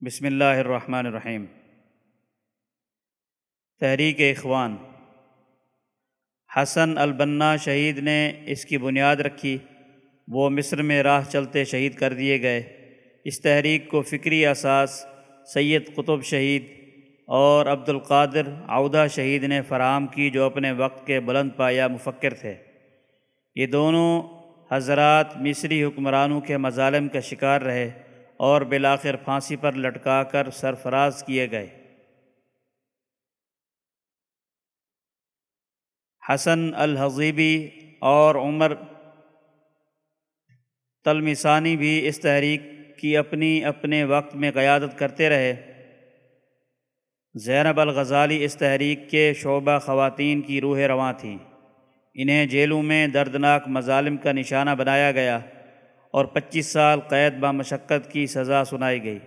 بسم اللہ الرحمن الرحیم۔ تحریک اخوان۔ حسن البنا شہید نے اس کی بنیاد رکھی۔ وہ مصر میں راہ چلتے شہید کر دیے گئے۔ اس تحریک کو فکری اساس سید قطب شہید اور عبد القادر عودہ شہید نے فراہم کی جو اپنے وقت کے بلند پایا مفکر تھے۔ یہ دونوں حضرات مصری حکمرانوں کے مظالم کا شکار رہے۔ اور بالآخر پھانسی پر لٹکا کر سرفراز کیے گئے۔ حسن الحضیبی اور عمر تلمسانی بھی اس تحریک کی اپنی اپنے وقت میں قیادت کرتے رہے۔ زینب الغزالی اس تحریک کے شعبہ خواتین کی روح رواں تھیں۔ انہیں جیلوں میں دردناک مظالم کا نشانہ بنایا گیا۔ اور پچیس سال قید با مشقت کی سزا سنائی گئی۔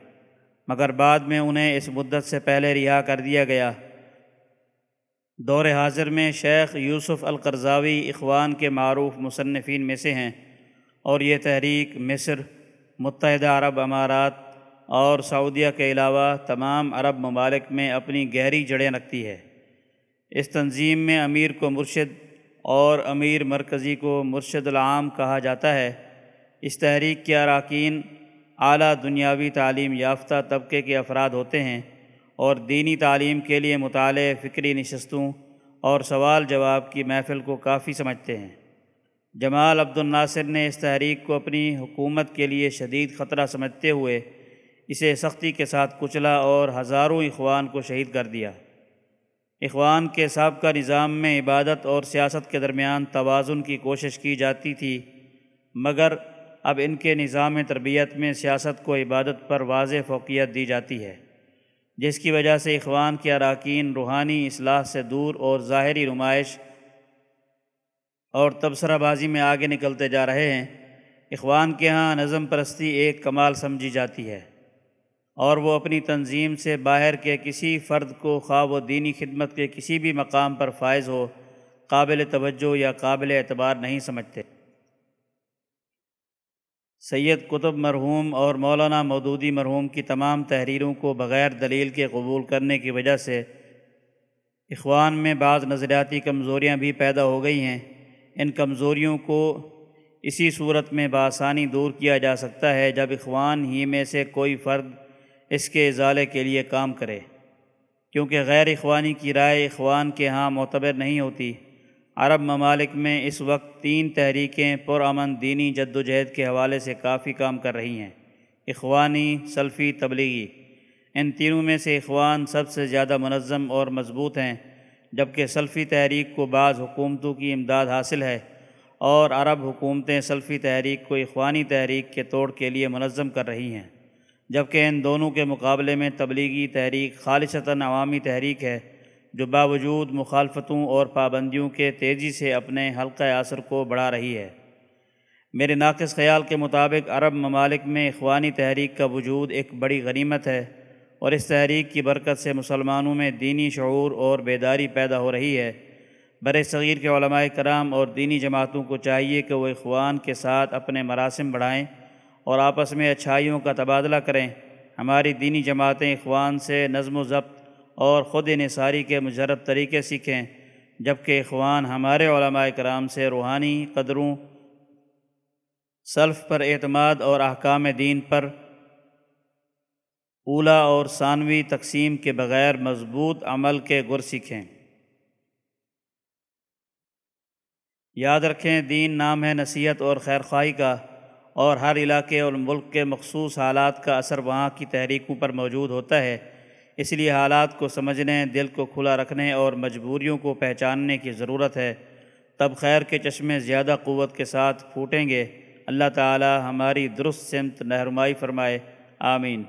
مگر بعد میں انہیں اس مدت سے پہلے رہا کر دیا گیا۔ دور حاضر میں شیخ یوسف القرضاوی اخوان کے معروف مصنفین میں سے ہیں اور یہ تحریک مصر، متحدہ عرب امارات اور سعودیہ کے علاوہ تمام عرب ممالک میں اپنی گہری جڑیں رکھتی ہے۔ اس تنظیم میں امیر کو مرشد اور امیر مرکزی کو مرشد العام کہا جاتا ہے۔ اس تحریک کے اراکین اعلیٰ دنیاوی تعلیم یافتہ طبقے کے افراد ہوتے ہیں اور دینی تعلیم کے لیے مطالعے، فکری نشستوں اور سوال جواب کی محفل کو کافی سمجھتے ہیں۔ جمال عبد الناصر نے اس تحریک کو اپنی حکومت کے لیے شدید خطرہ سمجھتے ہوئے اسے سختی کے ساتھ کچلا اور ہزاروں اخوان کو شہید کر دیا۔ اخوان کے سابقہ نظام میں عبادت اور سیاست کے درمیان توازن کی کوشش کی جاتی تھی، مگر اب ان کے نظام تربیت میں سیاست کو عبادت پر واضح فوقیت دی جاتی ہے، جس کی وجہ سے اخوان کے اراکین روحانی اصلاح سے دور اور ظاہری نمائش اور تبصرہ بازی میں آگے نکلتے جا رہے ہیں۔ اخوان کے ہاں نظم پرستی ایک کمال سمجھی جاتی ہے اور وہ اپنی تنظیم سے باہر کے کسی فرد کو خواہ و دینی خدمت کے کسی بھی مقام پر فائز ہو، قابل توجہ یا قابل اعتبار نہیں سمجھتے۔ سید قطب مرحوم اور مولانا مودودی مرحوم کی تمام تحریروں کو بغیر دلیل کے قبول کرنے کی وجہ سے اخوان میں بعض نظریاتی کمزوریاں بھی پیدا ہو گئی ہیں۔ ان کمزوریوں کو اسی صورت میں بآسانی دور کیا جا سکتا ہے جب اخوان ہی میں سے کوئی فرد اس کے ازالے کے لیے کام کرے۔ کیونکہ غیر اخوانی کی رائے اخوان کے ہاں معتبر نہیں ہوتی۔ عرب ممالک میں اس وقت تین تحریکیں پرامن دینی جد و جہد کے حوالے سے کافی کام کر رہی ہیں۔ اخوانی سلفی تبلیغی۔ ان تینوں میں سے اخوان سب سے زیادہ منظم اور مضبوط ہیں، جبکہ سلفی تحریک کو بعض حکومتوں کی امداد حاصل ہے اور عرب حکومتیں سلفی تحریک کو اخوانی تحریک کے توڑ کے لیے منظم کر رہی ہیں۔ جبکہ ان دونوں کے مقابلے میں تبلیغی تحریک خالصتاً عوامی تحریک ہے جو باوجود مخالفتوں اور پابندیوں کے تیزی سے اپنے حلقہ اثر کو بڑھا رہی ہے۔ میرے ناقص خیال کے مطابق عرب ممالک میں اخوانی تحریک کا وجود ایک بڑی غنیمت ہے اور اس تحریک کی برکت سے مسلمانوں میں دینی شعور اور بیداری پیدا ہو رہی ہے۔ بر صغیر کے علماء کرام اور دینی جماعتوں کو چاہیے کہ وہ اخوان کے ساتھ اپنے مراسم بڑھائیں اور آپس میں اچھائیوں کا تبادلہ کریں۔ ہماری دینی جماعتیں اخوان سے نظم و ضبط اور خود انصاری کے مجرب طریقے سیکھیں۔ جبکہ اخوان ہمارے علماء کرام سے روحانی قدروں، سلف پر اعتماد اور احکام دین پر اولا اور ثانوی تقسیم کے بغیر مضبوط عمل کے گر سیکھیں۔ یاد رکھیں، دین نام ہے نصیحت اور خیر خواہی کا، اور ہر علاقے اور ملک کے مخصوص حالات کا اثر وہاں کی تحریکوں پر موجود ہوتا ہے۔ اس لیے حالات کو سمجھنے، دل کو کھلا رکھنے اور مجبوریوں کو پہچاننے کی ضرورت ہے۔ تب خیر کے چشمے زیادہ قوت کے ساتھ پھوٹیں گے۔ اللہ تعالی ہماری درست سمت نہرمائی فرمائے۔ آمین۔